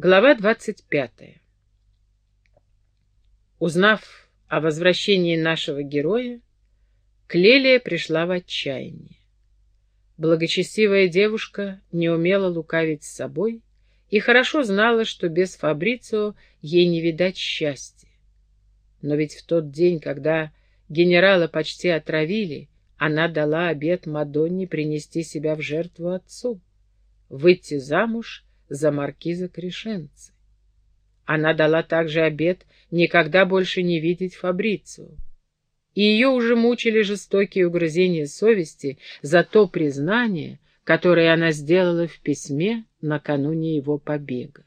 Глава двадцать пятая. Узнав о возвращении нашего героя, Клелия пришла в отчаяние. Благочестивая девушка не умела лукавить с собой и хорошо знала, что без Фабрицио ей не видать счастья. Но ведь в тот день, когда генерала почти отравили, она дала обет Мадонне принести себя в жертву отцу, выйти замуж за маркиза Крешенцы. Она дала также обет никогда больше не видеть Фабрицию. И ее уже мучили жестокие угрызения совести за то признание, которое она сделала в письме накануне его побега.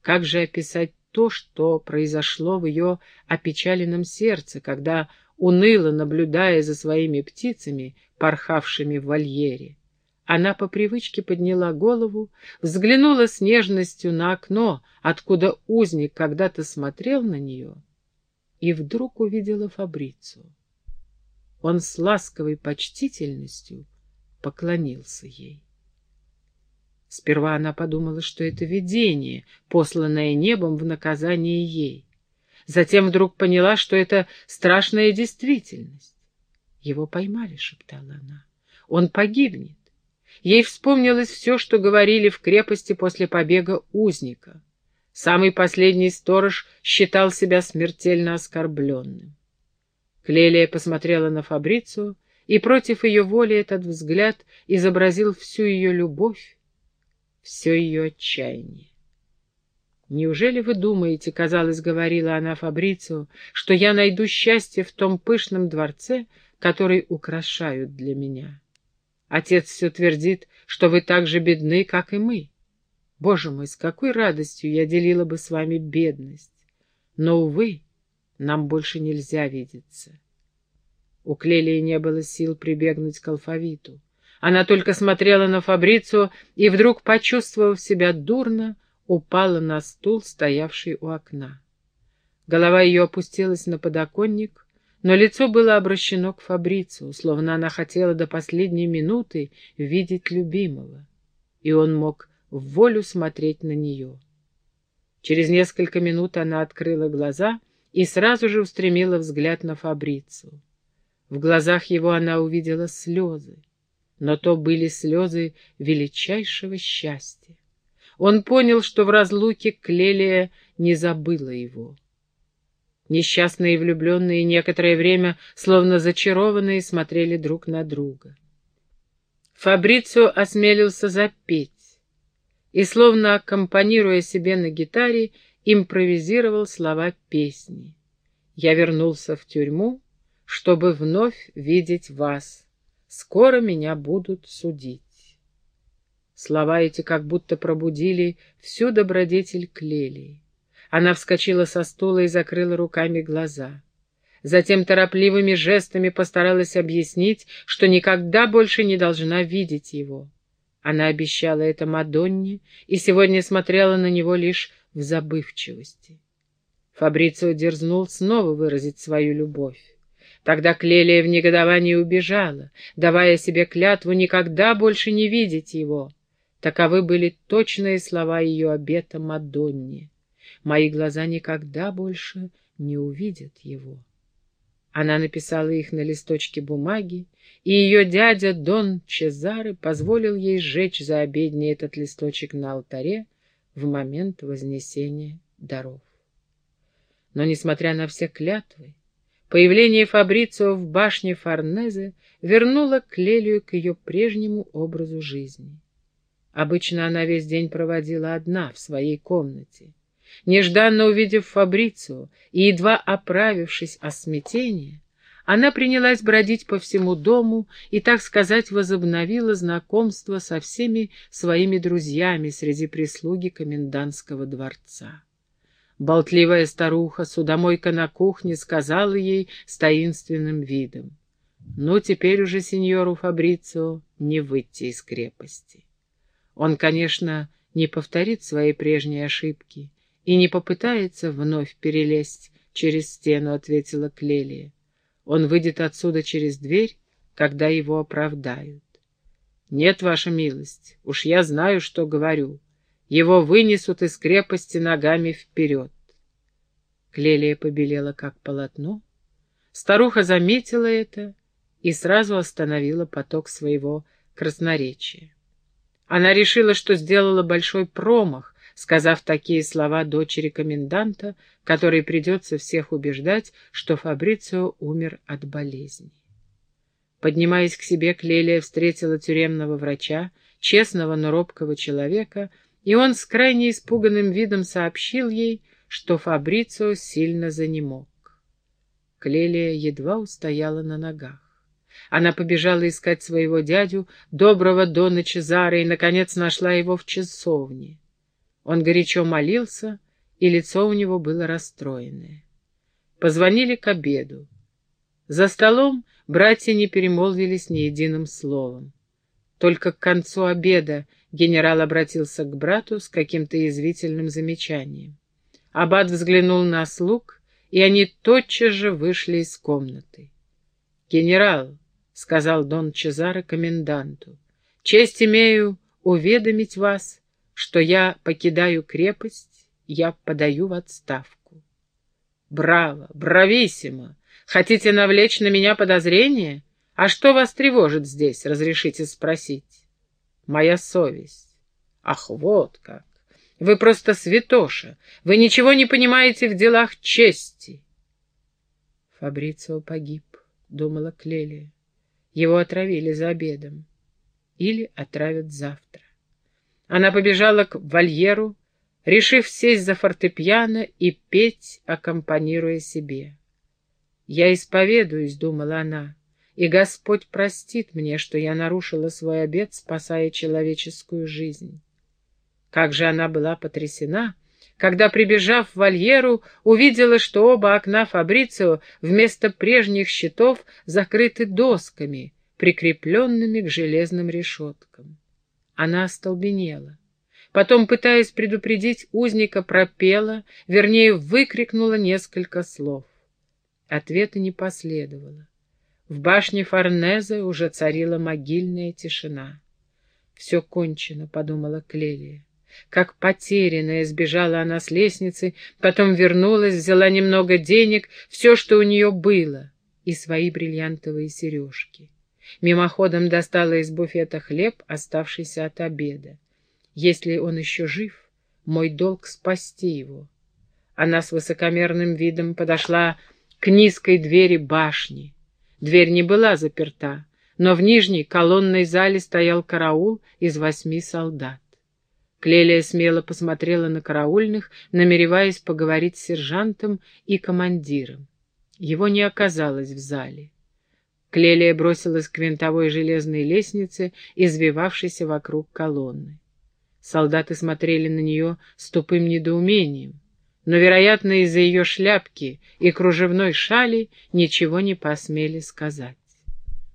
Как же описать то, что произошло в ее опечаленном сердце, когда, уныло наблюдая за своими птицами, порхавшими в вольере, она по привычке подняла голову, взглянула с нежностью на окно, откуда узник когда-то смотрел на нее, и вдруг увидела Фабрицу. Он с ласковой почтительностью поклонился ей. Сперва она подумала, что это видение, посланное небом в наказание ей. Затем вдруг поняла, что это страшная действительность. «Его поймали», — шептала она. «Он погибнет. Ей вспомнилось все, что говорили в крепости после побега узника. Самый последний сторож считал себя смертельно оскорбленным. Клелия посмотрела на Фабрицию, и против ее воли этот взгляд изобразил всю ее любовь, все ее отчаяние. «Неужели вы думаете, — казалось, говорила она Фабрицию, — что я найду счастье в том пышном дворце, который украшают для меня?» Отец все твердит, что вы так же бедны, как и мы. Боже мой, с какой радостью я делила бы с вами бедность. Но, увы, нам больше нельзя видеться. У Клелии не было сил прибегнуть к алфавиту. Она только смотрела на Фабрицу и, вдруг, почувствовав себя дурно, упала на стул, стоявший у окна. Голова ее опустилась на подоконник, но лицо было обращено к Фабрицу, словно она хотела до последней минуты видеть любимого, и он мог в волю смотреть на нее. Через несколько минут она открыла глаза и сразу же устремила взгляд на Фабрицу. В глазах его она увидела слезы, но то были слезы величайшего счастья. Он понял, что в разлуке Клелия не забыла его. Несчастные влюбленные некоторое время, словно зачарованные, смотрели друг на друга. Фабрицио осмелился запеть и, словно аккомпанируя себе на гитаре, импровизировал слова песни. «Я вернулся в тюрьму, чтобы вновь видеть вас. Скоро меня будут судить». Слова эти как будто пробудили всю добродетель Клелии. Она вскочила со стула и закрыла руками глаза. Затем торопливыми жестами постаралась объяснить, что никогда больше не должна видеть его. Она обещала это Мадонне и сегодня смотрела на него лишь в забывчивости. Фабрицио дерзнул снова выразить свою любовь. Тогда Клелия в негодовании убежала, давая себе клятву никогда больше не видеть его. Таковы были точные слова ее обета Мадонне мои глаза никогда больше не увидят его. Она написала их на листочке бумаги, и ее дядя Дон Чезаре позволил ей сжечь за обедней этот листочек на алтаре в момент вознесения даров. Но, несмотря на все клятвы, появление Фабрицио в башне Форнезе вернуло Клелию к ее прежнему образу жизни. Обычно она весь день проводила одна в своей комнате. Нежданно увидев Фабрицию и едва оправившись от смятения, она принялась бродить по всему дому и, так сказать, возобновила знакомство со всеми своими друзьями среди прислуги комендантского дворца. Болтливая старуха, судомойка на кухне, сказала ей с таинственным видом, «Ну, теперь уже сеньору Фабрицио не выйти из крепости». Он, конечно, не повторит свои прежние ошибки, и не попытается вновь перелезть через стену, — ответила Клелия. Он выйдет отсюда через дверь, когда его оправдают. Нет, ваша милость, уж я знаю, что говорю. Его вынесут из крепости ногами вперед. Клелия побелела, как полотно. Старуха заметила это и сразу остановила поток своего красноречия. Она решила, что сделала большой промах, сказав такие слова дочери коменданта, которой придется всех убеждать, что Фабрицио умер от болезни. Поднимаясь к себе, Клелия встретила тюремного врача, честного, но робкого человека, и он с крайне испуганным видом сообщил ей, что Фабрицио сильно занемог. Клелия едва устояла на ногах. Она побежала искать своего дядю, доброго Дона Чезаре, и, наконец, нашла его в часовне. Он горячо молился, и лицо у него было расстроенное. Позвонили к обеду. За столом братья не перемолвились ни единым словом. Только к концу обеда генерал обратился к брату с каким-то язвительным замечанием. Аббат взглянул на слуг, и они тотчас же вышли из комнаты. «Генерал», — сказал Дон Чезаро коменданту, — «честь имею уведомить вас, что я покидаю крепость, я подаю в отставку. Браво, брависсимо! Хотите навлечь на меня подозрение? А что вас тревожит здесь, разрешите спросить? Моя совесть. Ах, вот как! Вы просто святоша. Вы ничего не понимаете в делах чести. Фабрицио погиб, думала Клелия. Его отравили за обедом. Или отравят завтра. Она побежала к вольеру, решив сесть за фортепиано и петь, аккомпанируя себе. «Я исповедуюсь», — думала она, — «и Господь простит мне, что я нарушила свой обет, спасая человеческую жизнь». Как же она была потрясена, когда, прибежав в вольеру, увидела, что оба окна Фабрицио вместо прежних щитов закрыты досками, прикрепленными к железным решеткам. Она остолбенела. Потом, пытаясь предупредить узника, пропела, вернее, выкрикнула несколько слов. Ответа не последовало. В башне Форнезе уже царила могильная тишина. «Все кончено», — подумала Клелия. Как потерянная сбежала она с лестницы, потом вернулась, взяла немного денег, все, что у нее было, и свои бриллиантовые сережки. Мимоходом достала из буфета хлеб, оставшийся от обеда. Если он еще жив, мой долг спасти его. Она с высокомерным видом подошла к низкой двери башни. Дверь не была заперта, но в нижней колонной зале стоял караул из восьми солдат. Клелия смело посмотрела на караульных, намереваясь поговорить с сержантом и командиром. Его не оказалось в зале. Клелия бросилась к винтовой железной лестнице, извивавшейся вокруг колонны. Солдаты смотрели на нее с тупым недоумением, но, вероятно, из-за ее шляпки и кружевной шали ничего не посмели сказать.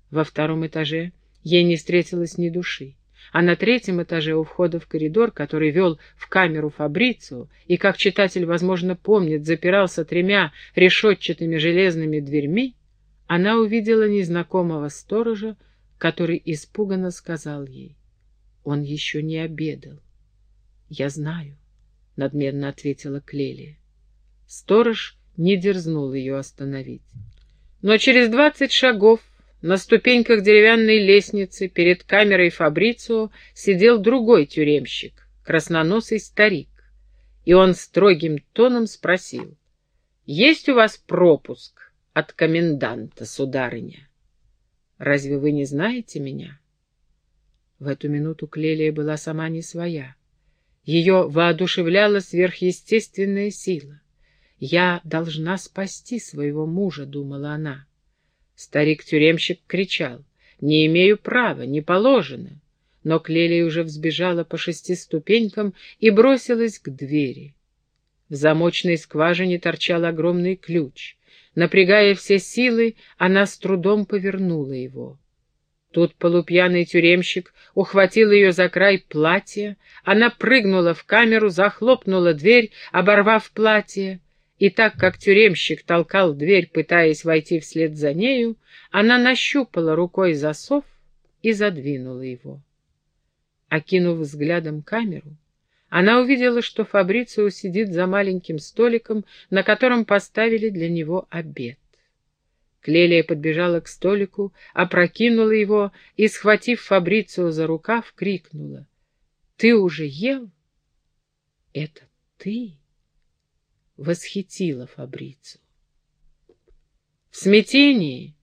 Во втором этаже ей не встретилось ни души, а на третьем этаже у входа в коридор, который вел в камеру Фабрицу и, как читатель, возможно, помнит, запирался тремя решетчатыми железными дверьми, она увидела незнакомого сторожа, который испуганно сказал ей, «Он еще не обедал». «Я знаю», — надменно ответила Клелия. Сторож не дерзнул ее остановить. Но через двадцать шагов на ступеньках деревянной лестницы перед камерой Фабрицио сидел другой тюремщик, красноносый старик, и он строгим тоном спросил, «Есть у вас пропуск от коменданта, сударыня. Разве вы не знаете меня? В эту минуту Клелия была сама не своя. Ее воодушевляла сверхъестественная сила. «Я должна спасти своего мужа», — думала она. Старик-тюремщик кричал. «Не имею права, не положено». Но Клелия уже взбежала по шести ступенькам и бросилась к двери. В замочной скважине торчал огромный ключ. Напрягая все силы, она с трудом повернула его. Тут полупьяный тюремщик ухватил ее за край платья, она прыгнула в камеру, захлопнула дверь, оборвав платье, и так как тюремщик толкал дверь, пытаясь войти вслед за нею, она нащупала рукой засов и задвинула его. Окинув взглядом камеру, она увидела, что Фабрицио сидит за маленьким столиком, на котором поставили для него обед. Клелия подбежала к столику, опрокинула его и, схватив Фабрицио за рукав, крикнула. — Ты уже ел? — Это ты? — восхитила Фабрицио. В смятении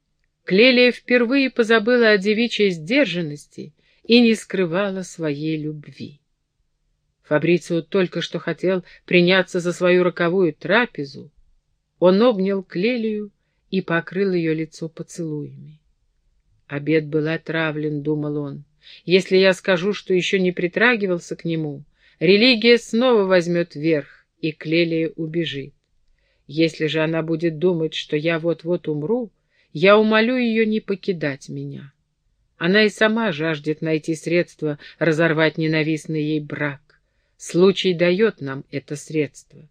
Клелия впервые позабыла о девичьей сдержанности и не скрывала своей любви. Фабрицио только что хотел приняться за свою роковую трапезу. Он обнял Клелию и покрыл ее лицо поцелуями. Обед был отравлен, думал он. Если я скажу, что еще не притрагивался к нему, религия снова возьмет верх, и Клелия убежит. Если же она будет думать, что я вот-вот умру, я умолю ее не покидать меня. Она и сама жаждет найти средства разорвать ненавистный ей брак. Случай дает нам это средство.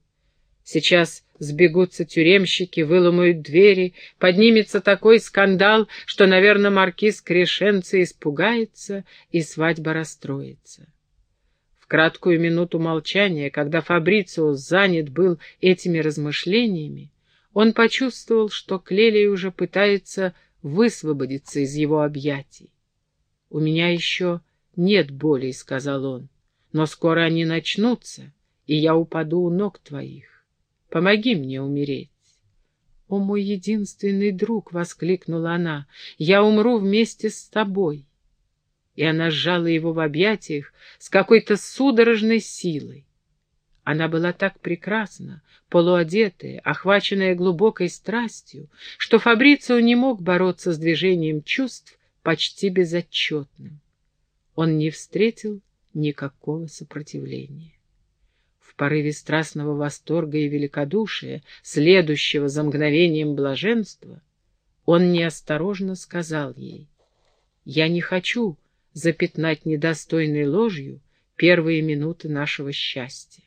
Сейчас сбегутся тюремщики, выломают двери, поднимется такой скандал, что, наверное, маркиз Крешенца испугается, и свадьба расстроится. В краткую минуту молчания, когда Фабрицио занят был этими размышлениями, он почувствовал, что Клелия уже пытается высвободиться из его объятий. «У меня еще нет боли», — сказал он но скоро они начнутся, и я упаду у ног твоих. Помоги мне умереть. «О, мой единственный друг!» — воскликнула она. «Я умру вместе с тобой!» И она сжала его в объятиях с какой-то судорожной силой. Она была так прекрасна, полуодетая, охваченная глубокой страстью, что Фабрицио не мог бороться с движением чувств почти безотчетным. Он не встретил никакого сопротивления. В порыве страстного восторга и великодушия, следующего за мгновением блаженства, он неосторожно сказал ей, «Я не хочу запятнать недостойной ложью первые минуты нашего счастья.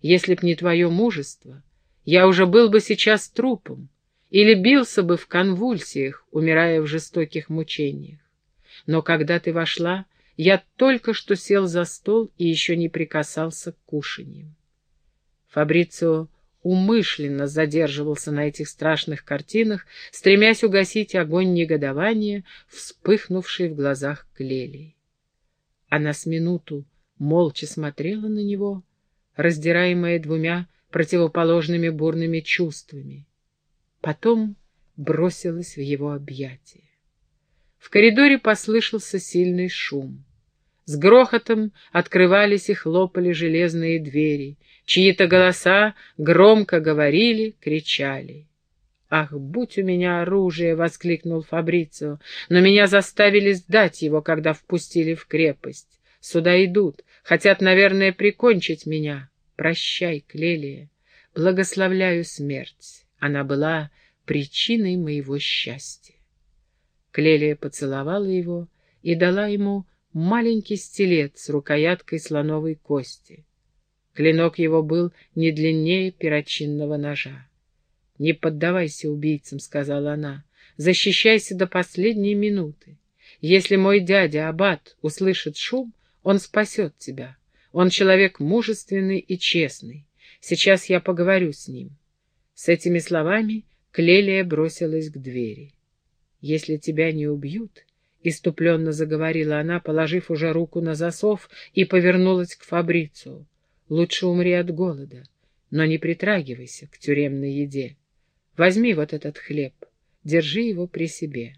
Если б не твое мужество, я уже был бы сейчас трупом или бился бы в конвульсиях, умирая в жестоких мучениях. Но когда ты вошла, я только что сел за стол и еще не прикасался к кушаньям. Фабрицио умышленно задерживался на этих страшных картинах, стремясь угасить огонь негодования, вспыхнувший в глазах Клелии. Она с минуту молча смотрела на него, раздираемая двумя противоположными бурными чувствами. Потом бросилась в его объятия. В коридоре послышался сильный шум. С грохотом открывались и хлопали железные двери. Чьи-то голоса громко говорили, кричали. «Ах, будь у меня оружие!» — воскликнул Фабрицио. «Но меня заставили сдать его, когда впустили в крепость. Сюда идут, хотят, наверное, прикончить меня. Прощай, Клелия. Благословляю смерть. Она была причиной моего счастья». Клелия поцеловала его и дала ему маленький стилет с рукояткой слоновой кости. Клинок его был не длиннее перочинного ножа. «Не поддавайся убийцам», — сказала она, — «защищайся до последней минуты. Если мой дядя Аббат услышит шум, он спасет тебя. Он человек мужественный и честный. Сейчас я поговорю с ним». С этими словами Клелия бросилась к двери. «Если тебя не убьют, Иступленно заговорила она, положив уже руку на засов, и повернулась к Фабрицу. Лучше умри от голода, но не притрагивайся к тюремной еде. Возьми вот этот хлеб, держи его при себе.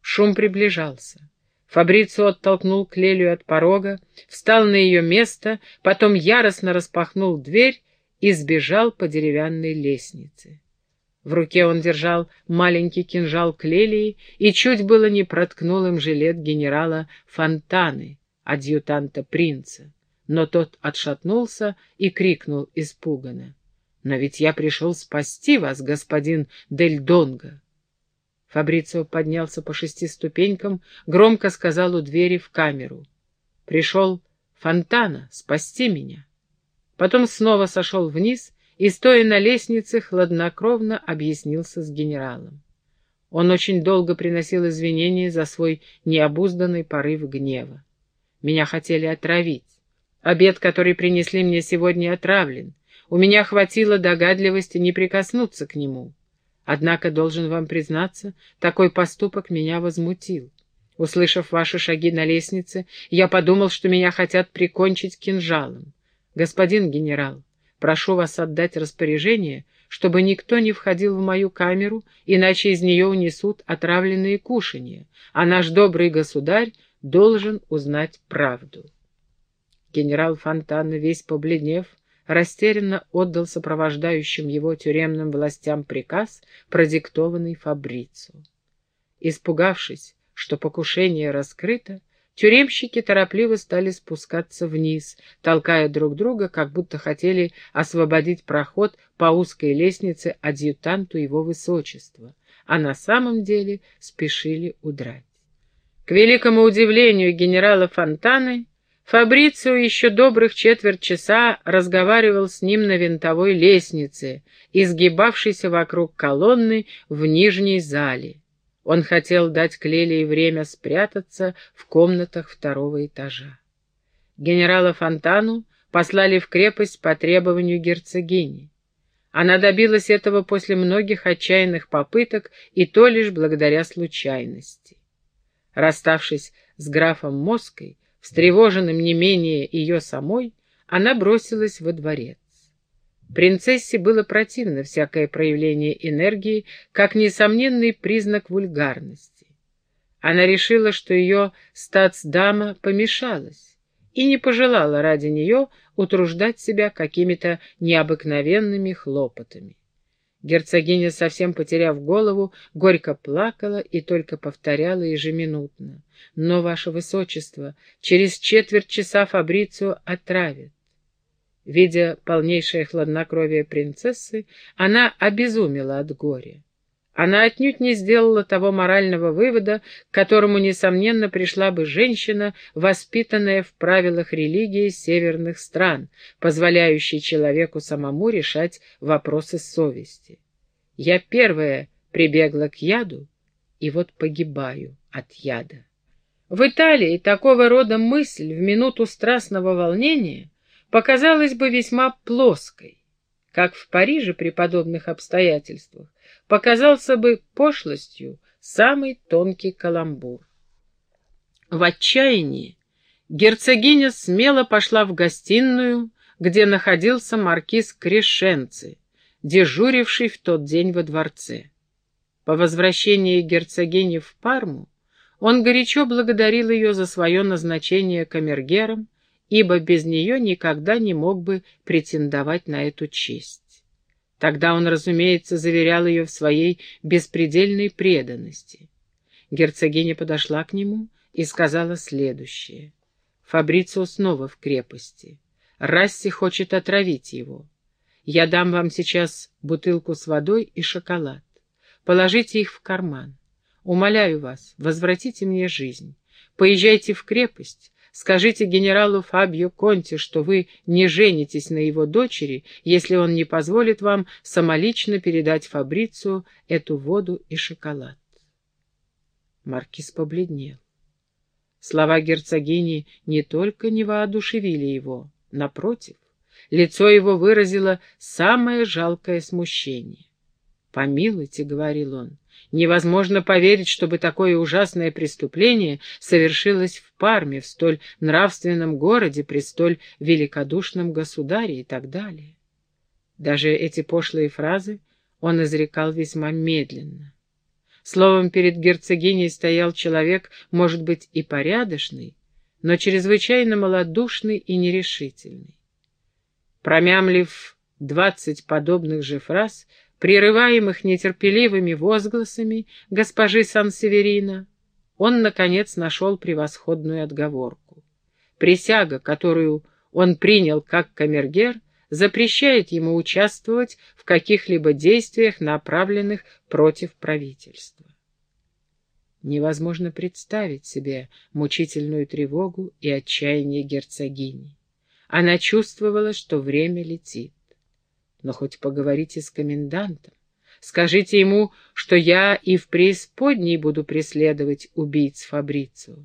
Шум приближался. Фабрицио оттолкнул Клелию от порога, встал на ее место, потом яростно распахнул дверь и сбежал по деревянной лестнице. В руке он держал маленький кинжал Клелии и чуть было не проткнул им жилет генерала Фонтаны, адъютанта принца. Но тот отшатнулся и крикнул испуганно. «Но ведь я пришел спасти вас, господин Дель Донго!» Фабрицио поднялся по шести ступенькам, громко сказал у двери в камеру. «Пришел Фонтана спасти меня!» Потом снова сошел вниз и, стоя на лестнице, хладнокровно объяснился с генералом. Он очень долго приносил извинения за свой необузданный порыв гнева. Меня хотели отравить. Обед, который принесли мне сегодня, отравлен. У меня хватило догадливости не прикоснуться к нему. Однако, должен вам признаться, такой поступок меня возмутил. Услышав ваши шаги на лестнице, я подумал, что меня хотят прикончить кинжалом. Господин генерал, прошу вас отдать распоряжение, чтобы никто не входил в мою камеру, иначе из нее унесут отравленные кушанья, а наш добрый государь должен узнать правду. Генерал Фонтана, весь побледнев, растерянно отдал сопровождающим его тюремным властям приказ, продиктованный Фабрицу. Испугавшись, что покушение раскрыто, тюремщики торопливо стали спускаться вниз, толкая друг друга, как будто хотели освободить проход по узкой лестнице адъютанту его высочества, а на самом деле спешили удрать. К великому удивлению генерала Фонтаны, Фабрицио еще добрых четверть часа разговаривал с ним на винтовой лестнице, изгибавшейся вокруг колонны в нижней зале. Он хотел дать Клелии время спрятаться в комнатах второго этажа. Генерала Фонтану послали в крепость по требованию герцогини. Она добилась этого после многих отчаянных попыток и то лишь благодаря случайности. Расставшись с графом Моской, встревоженным не менее ее самой, она бросилась во дворец. Принцессе было противно всякое проявление энергии, как несомненный признак вульгарности. Она решила, что ее статсдама помешалась, и не пожелала ради нее утруждать себя какими-то необыкновенными хлопотами. Герцогиня, совсем потеряв голову, горько плакала и только повторяла ежеминутно. «Но, ваше высочество, через четверть часа Фабрицию отравят. Видя полнейшее хладнокровие принцессы, она обезумела от горя. Она отнюдь не сделала того морального вывода, к которому, несомненно, пришла бы женщина, воспитанная в правилах религии северных стран, позволяющей человеку самому решать вопросы совести. Я первая прибегла к яду, и вот погибаю от яда. В Италии такого рода мысль в минуту страстного волнения показалась бы весьма плоской, как в Париже при подобных обстоятельствах показался бы пошлостью самый тонкий каламбур. В отчаянии герцогиня смело пошла в гостиную, где находился маркиз Крешенци, дежуривший в тот день во дворце. По возвращении герцогини в Парму он горячо благодарил ее за свое назначение камергером ибо без нее никогда не мог бы претендовать на эту честь. Тогда он, разумеется, заверял ее в своей беспредельной преданности. Герцогиня подошла к нему и сказала следующее. Фабрицио снова в крепости. Расси хочет отравить его. Я дам вам сейчас бутылку с водой и шоколад. Положите их в карман. Умоляю вас, возвратите мне жизнь. Поезжайте в крепость, Скажите генералу Фабио Конти, что вы не женитесь на его дочери, если он не позволит вам самолично передать Фабрицу эту воду и шоколад. Маркиз побледнел. Слова герцогини не только не воодушевили его, напротив, лицо его выразило самое жалкое смущение. «Помилуйте», — говорил он, Невозможно поверить, чтобы такое ужасное преступление совершилось в Парме, в столь нравственном городе, при столь великодушном государе и так далее. Даже эти пошлые фразы он изрекал весьма медленно. Словом, перед герцогиней стоял человек, может быть, и порядочный, но чрезвычайно малодушный и нерешительный. Промямлив двадцать подобных же фраз, прерываемых нетерпеливыми возгласами госпожи Сан-Северина, он, наконец, нашел превосходную отговорку. Присяга, которую он принял как камергер, запрещает ему участвовать в каких-либо действиях, направленных против правительства. Невозможно представить себе мучительную тревогу и отчаяние герцогини. Она чувствовала, что время летит но хоть поговорите с комендантом. Скажите ему, что я и в преисподней буду преследовать убийц Фабрицио.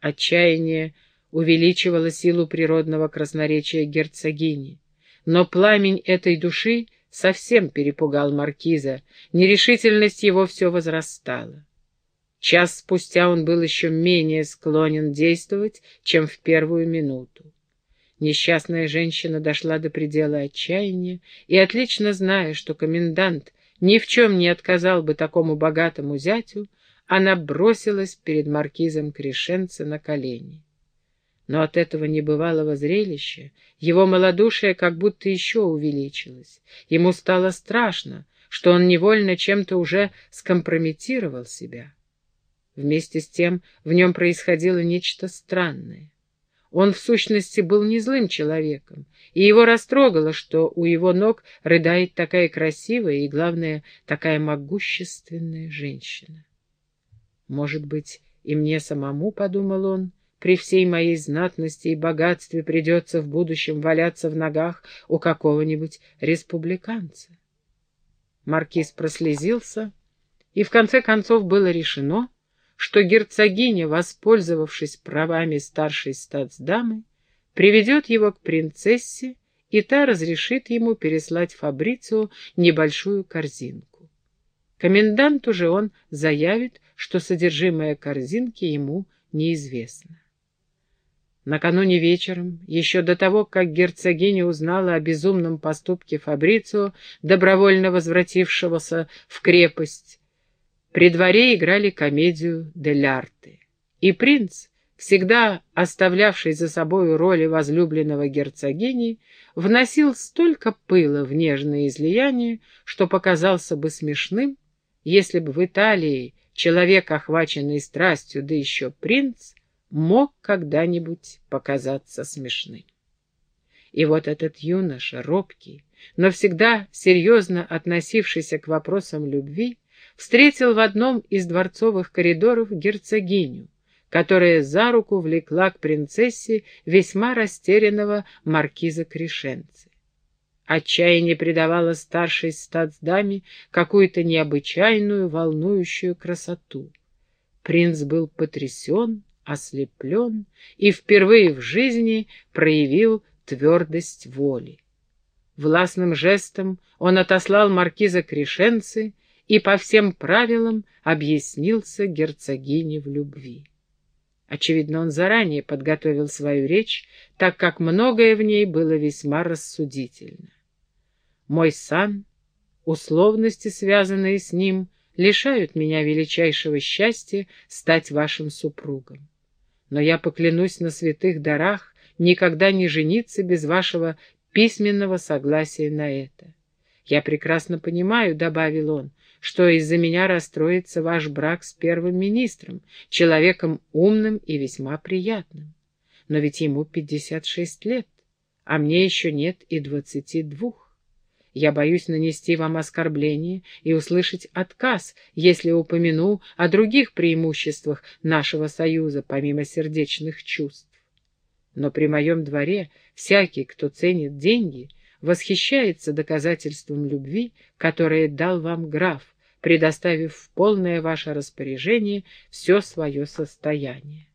Отчаяние увеличивало силу природного красноречия герцогини, но пламень этой души совсем перепугал маркиза, нерешительность его все возрастала. Час спустя он был еще менее склонен действовать, чем в первую минуту. Несчастная женщина дошла до предела отчаяния и, отлично зная, что комендант ни в чем не отказал бы такому богатому зятю, она бросилась перед маркизом Крешенца на колени. Но от этого небывалого зрелища его малодушие как будто еще увеличилось. Ему стало страшно, что он невольно чем-то уже скомпрометировал себя. Вместе с тем в нем происходило нечто странное. Он в сущности был не злым человеком, и его растрогало, что у его ног рыдает такая красивая и, главное, такая могущественная женщина. Может быть, и мне самому, — подумал он, — при всей моей знатности и богатстве придется в будущем валяться в ногах у какого-нибудь республиканца. Маркиз прослезился, и в конце концов было решено, что герцогиня, воспользовавшись правами старшей статсдамы, приведет его к принцессе, и та разрешит ему переслать Фабрицу небольшую корзинку. Коменданту же он заявит, что содержимое корзинки ему неизвестно. Накануне вечером, еще до того, как герцогиня узнала о безумном поступке Фабрицио, добровольно возвратившегося в крепость, при дворе играли комедию «Дель Арте». И принц, всегда оставлявший за собой роли возлюбленного герцогини, вносил столько пыла в нежное излияние, что показался бы смешным, если бы в Италии человек, охваченный страстью, да еще принц, мог когда-нибудь показаться смешным. И вот этот юноша, робкий, но всегда серьезно относившийся к вопросам любви, встретил в одном из дворцовых коридоров герцогиню, которая за руку влекла к принцессе весьма растерянного маркиза Крешенцы. Отчаяние придавало старшей статсдаме какую-то необычайную, волнующую красоту. Принц был потрясен, ослеплен и впервые в жизни проявил твердость воли. Властным жестом он отослал маркиза Крешенцы и по всем правилам объяснился герцогине в любви. Очевидно, он заранее подготовил свою речь, так как многое в ней было весьма рассудительно. Мой сан, условности, связанные с ним, лишают меня величайшего счастья стать вашим супругом. Но я поклянусь на святых дарах никогда не жениться без вашего письменного согласия на это. Я прекрасно понимаю, — добавил он, что из-за меня расстроится ваш брак с первым министром, человеком умным и весьма приятным. Но ведь ему пятьдесят шесть лет, а мне еще нет и двадцати двух. Я боюсь нанести вам оскорбление и услышать отказ, если упомяну о других преимуществах нашего союза, помимо сердечных чувств. Но при моем дворе всякий, кто ценит деньги, восхищается доказательством любви, которое дал вам граф, предоставив в полное ваше распоряжение все свое состояние.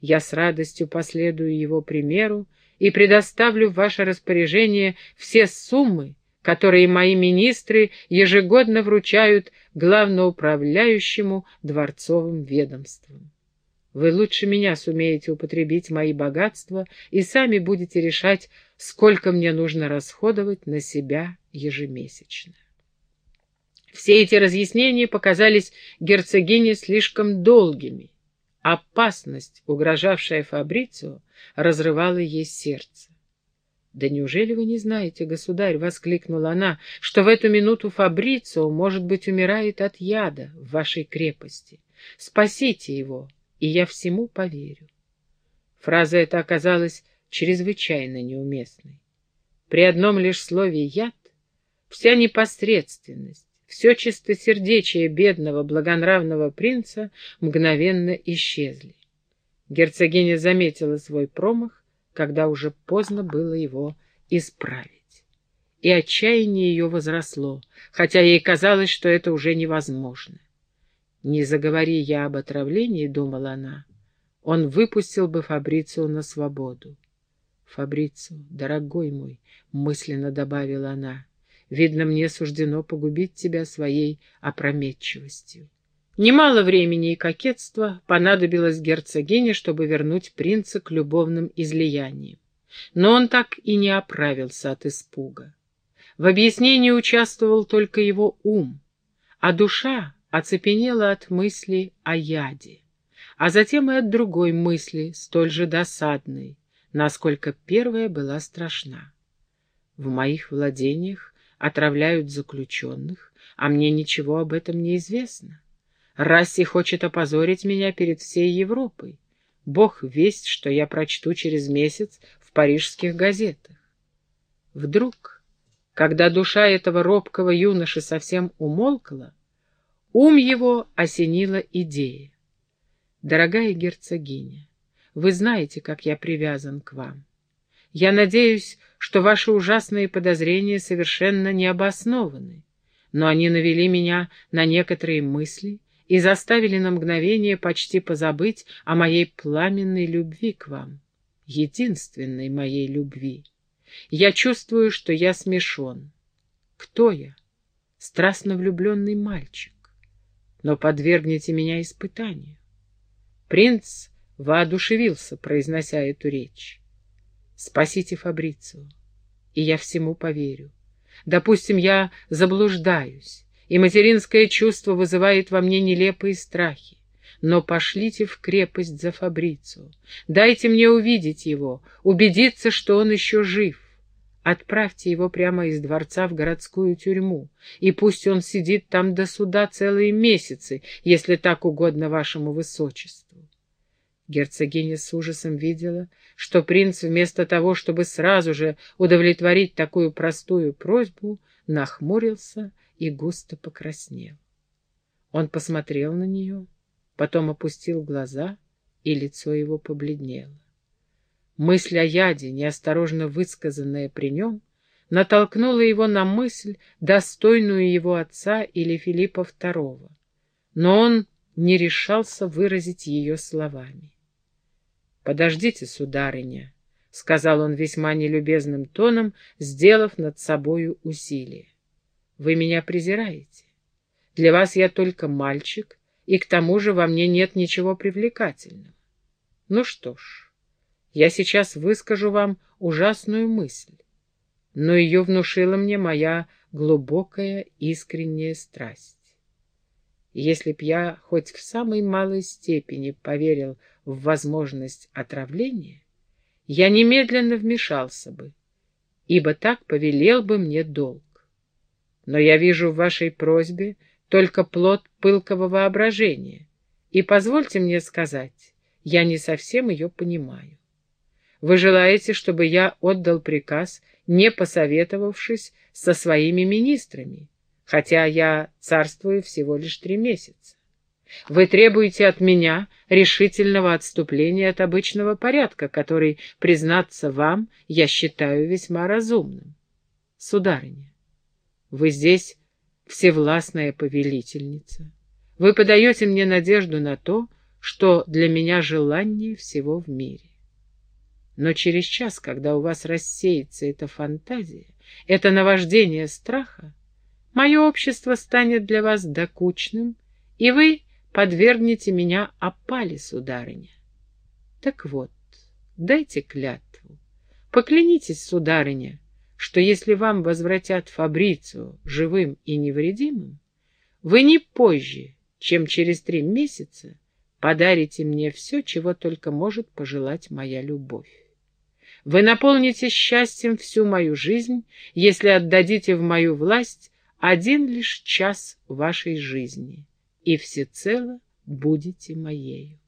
Я с радостью последую его примеру и предоставлю в ваше распоряжение все суммы, которые мои министры ежегодно вручают главноуправляющему дворцовым ведомством. Вы лучше меня сумеете употребить мои богатства и сами будете решать, сколько мне нужно расходовать на себя ежемесячно. Все эти разъяснения показались герцогине слишком долгими. Опасность, угрожавшая Фабрицио, разрывала ей сердце. «Да неужели вы не знаете, государь?» — воскликнула она, — «что в эту минуту Фабрицио, может быть, умирает от яда в вашей крепости. Спасите его, и я всему поверю». Фраза эта оказалась чрезвычайно неуместной. При одном лишь слове «яд» вся непосредственность, все чистосердечие бедного благонравного принца мгновенно исчезли. Герцогиня заметила свой промах, когда уже поздно было его исправить. И отчаяние ее возросло, хотя ей казалось, что это уже невозможно. «Не заговори я об отравлении», — думала она, он выпустил бы Фабрицию на свободу. «Фабрицию, дорогой мой», — мысленно добавила она, — «видно, мне суждено погубить тебя своей опрометчивостью». Немало времени и кокетства понадобилось герцогине, чтобы вернуть принца к любовным излияниям. Но он так и не оправился от испуга. В объяснении участвовал только его ум, а душа оцепенела от мысли о яде, а затем и от другой мысли, столь же досадной, насколько первая была страшна. В моих владениях отравляют заключенных, а мне ничего об этом не известно. Расси хочет опозорить меня перед всей Европой. Бог весть, что я прочту через месяц в парижских газетах. Вдруг, когда душа этого робкого юноши совсем умолкла, ум его осенила идея. «Дорогая герцогиня, вы знаете, как я привязан к вам. Я надеюсь, что ваши ужасные подозрения совершенно не обоснованы, но они навели меня на некоторые мысли, и заставили на мгновение почти позабыть о моей пламенной любви к вам, единственной моей любви. Я чувствую, что я смешон. Кто я? Страстно влюбленный мальчик. Но подвергните меня испытанию. Принц воодушевился, произнося эту речь. Спасите Фабрицию, и я всему поверю. Допустим, я заблуждаюсь, и материнское чувство вызывает во мне нелепые страхи. Но пошлите в крепость за Фабрицу. Дайте мне увидеть его, убедиться, что он еще жив. Отправьте его прямо из дворца в городскую тюрьму, и пусть он сидит там до суда целые месяцы, если так угодно вашему высочеству. Герцогиня с ужасом видела, что принц вместо того, чтобы сразу же удовлетворить такую простую просьбу, нахмурился и густо покраснел. Он посмотрел на нее, потом опустил глаза, и лицо его побледнело. Мысль о яде, неосторожно высказанная при нем, натолкнула его на мысль, достойную его отца или Филиппа II, но он не решался выразить ее словами. «Подождите, сударыня», — сказал он весьма нелюбезным тоном, сделав над собою усилие. Вы меня презираете. Для вас я только мальчик, и к тому же во мне нет ничего привлекательного. Ну что ж, я сейчас выскажу вам ужасную мысль, но ее внушила мне моя глубокая искренняя страсть. Если б я хоть в самой малой степени поверил в возможность отравления, я немедленно вмешался бы, ибо так повелел бы мне долг но я вижу в вашей просьбе только плод пылкого воображения, и позвольте мне сказать, я не совсем ее понимаю. Вы желаете, чтобы я отдал приказ, не посоветовавшись со своими министрами, хотя я царствую всего лишь три месяца. Вы требуете от меня решительного отступления от обычного порядка, который, признаться вам, я считаю весьма разумным. Сударыня, вы здесь всевластная повелительница. Вы подаете мне надежду на то, что для меня желание всего в мире. Но через час, когда у вас рассеется эта фантазия, это наваждение страха, мое общество станет для вас докучным, и вы подвергнете меня опале, сударыня. Так вот, дайте клятву, поклянитесь, сударыня, что если вам возвратят Фабрицию живым и невредимым, вы не позже, чем через три месяца, подарите мне все, чего только может пожелать моя любовь. Вы наполните счастьем всю мою жизнь, если отдадите в мою власть один лишь час вашей жизни, и всецело будете моею.